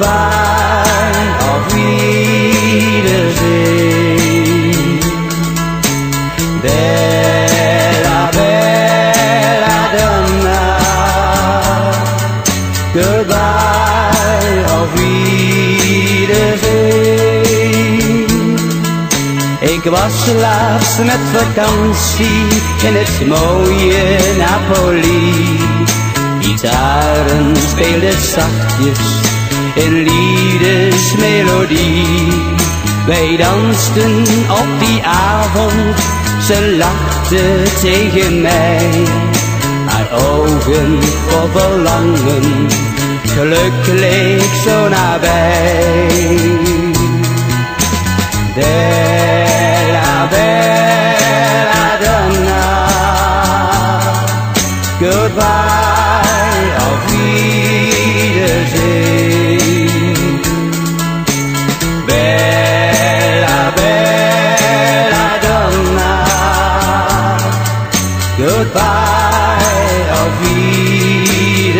goodbye, auf Bella, bella donna, goodbye. Ik was laatst met vakantie in het mooie Napoli. Gitaren speelden zachtjes in liedesmelodie. Wij dansten op die avond, ze lachte tegen mij. Haar ogen vol verlangen, geluk leek zo nabij. Goodbye, auf Wiedersehen.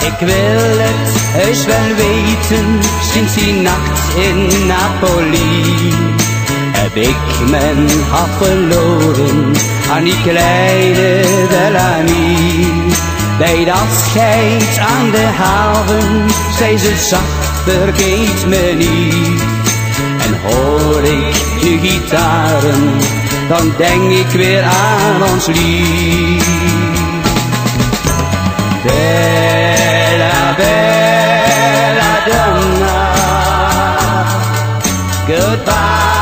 Ik wil het heus wel weten, sinds die nacht in Napoli heb ik mijn hart verloren aan die kleine Bellamy. Bij dat scheid aan de haven, zei ze zacht, vergeet me niet. En hoor ik je gitaren, dan denk ik weer aan ons lief. Bella, bella donna, goodbye.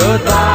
的大